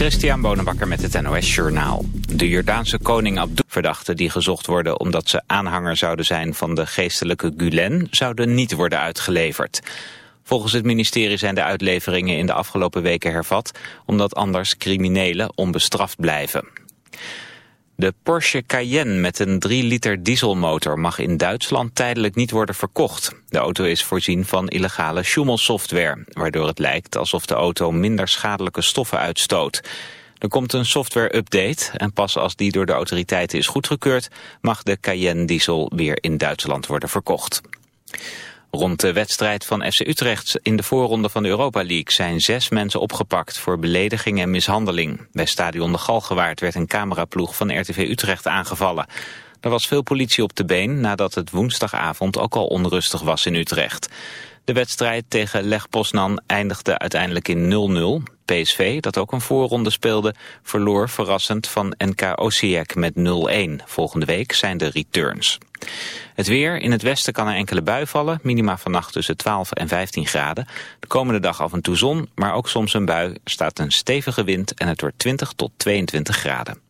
Christian Bonenbakker met het NOS Journaal. De Jordaanse koning Abdul, verdachten die gezocht worden omdat ze aanhanger zouden zijn van de geestelijke Gulen, zouden niet worden uitgeleverd. Volgens het ministerie zijn de uitleveringen in de afgelopen weken hervat, omdat anders criminelen onbestraft blijven. De Porsche Cayenne met een 3 liter dieselmotor mag in Duitsland tijdelijk niet worden verkocht. De auto is voorzien van illegale Schumel-software, waardoor het lijkt alsof de auto minder schadelijke stoffen uitstoot. Er komt een software-update en pas als die door de autoriteiten is goedgekeurd mag de Cayenne diesel weer in Duitsland worden verkocht. Rond de wedstrijd van FC Utrecht in de voorronde van de Europa League zijn zes mensen opgepakt voor belediging en mishandeling. Bij stadion De Galgenwaard werd een cameraploeg van RTV Utrecht aangevallen. Er was veel politie op de been nadat het woensdagavond ook al onrustig was in Utrecht. De wedstrijd tegen Leg Poznan eindigde uiteindelijk in 0-0. PSV, dat ook een voorronde speelde, verloor verrassend van NK Osijek met 0-1. Volgende week zijn de returns. Het weer, in het westen kan er enkele bui vallen, minima vannacht tussen 12 en 15 graden. De komende dag af en toe zon, maar ook soms een bui, staat een stevige wind en het wordt 20 tot 22 graden.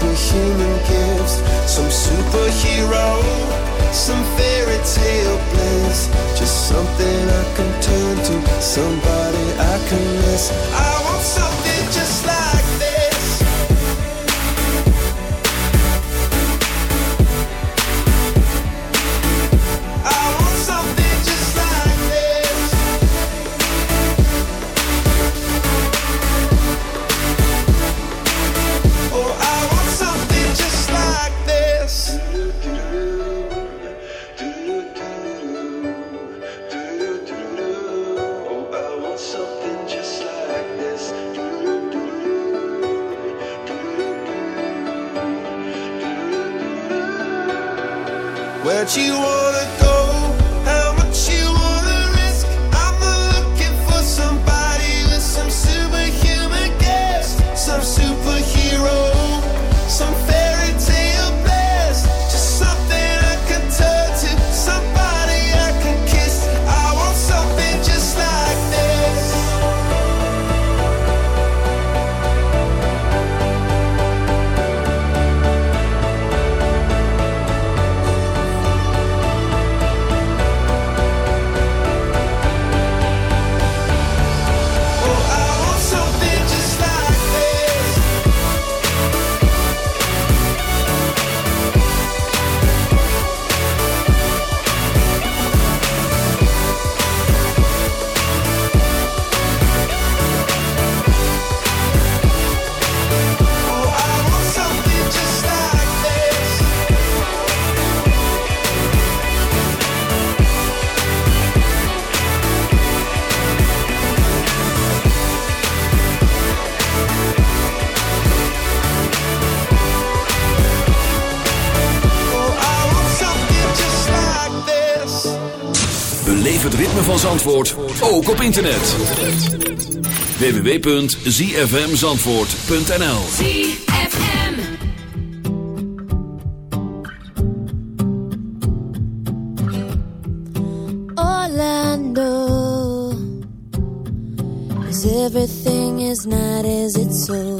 Some human gifts. Some superhero, some fairy tale bliss. Just something I can turn to, somebody I can miss. I ritme van Zandvoort ook op internet. www.zfmzandvoort.nl ZFM Orlando Is everything is not as it's so.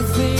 To think,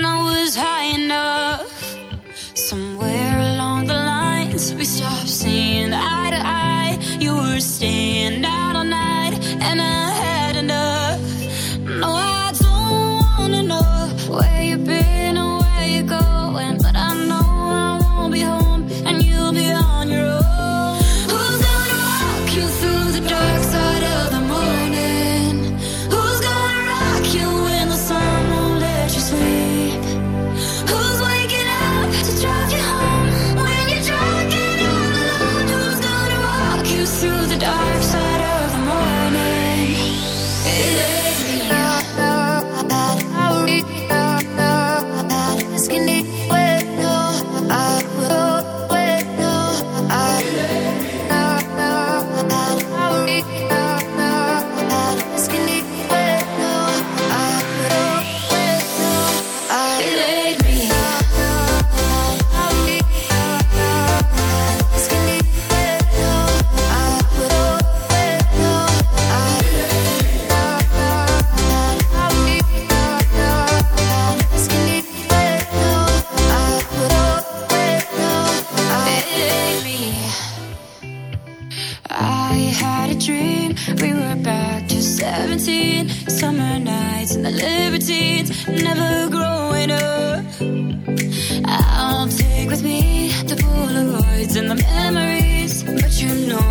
the libertines, never growing up. I'll take with me the Polaroids and the memories, but you know.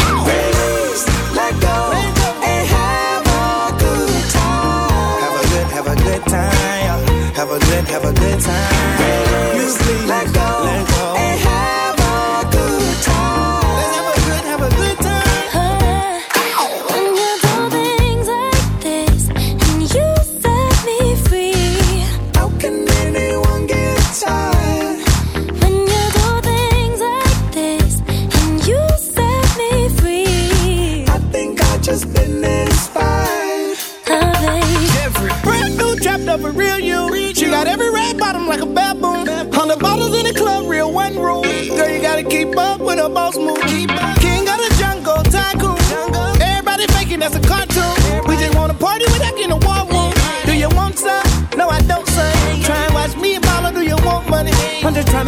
Good, time. Have a good, have a good time.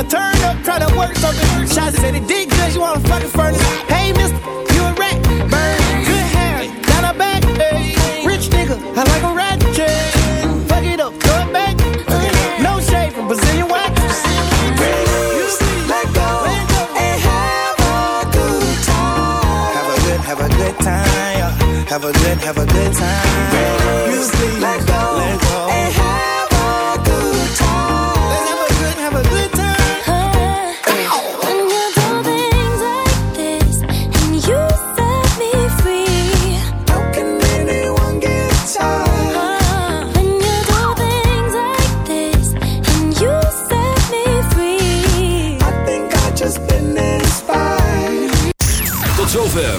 I'm just trying to turn up, trying to work something. Shots said it did good, you wanna fucking furnace. Hey, mister, you a rat. Burn, good hair, down her back. Hey, rich nigga, I like a rat. Fuck it up, throw it back. No shade from Brazilian wax. Let go and have a good time. Have a good, have a good time. Have a good, have a good time. You please